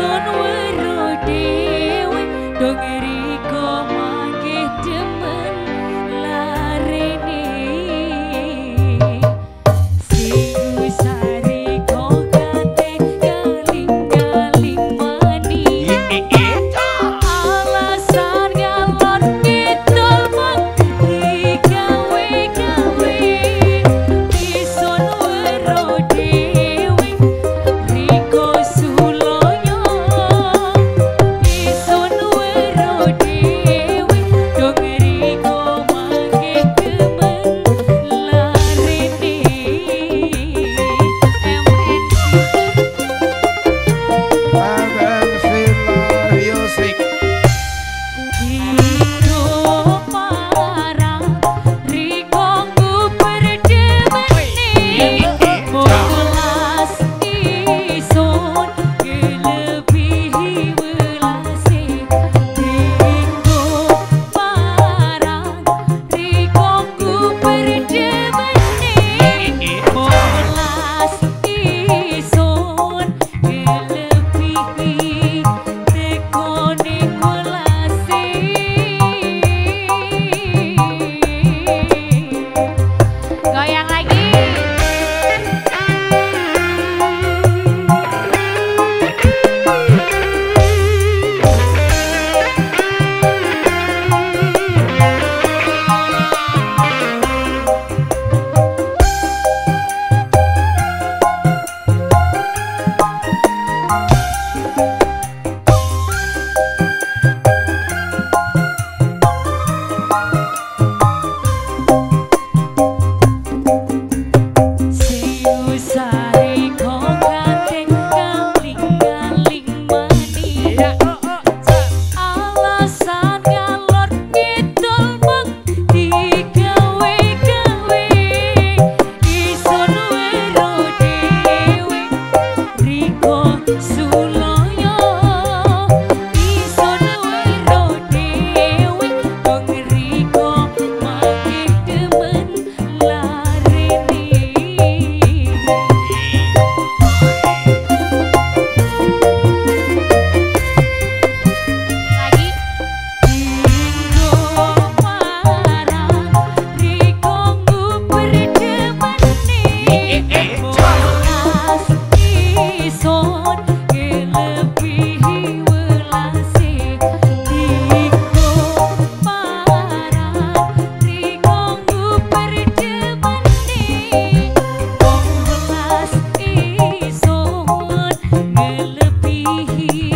son muy rudí. rồi à. here.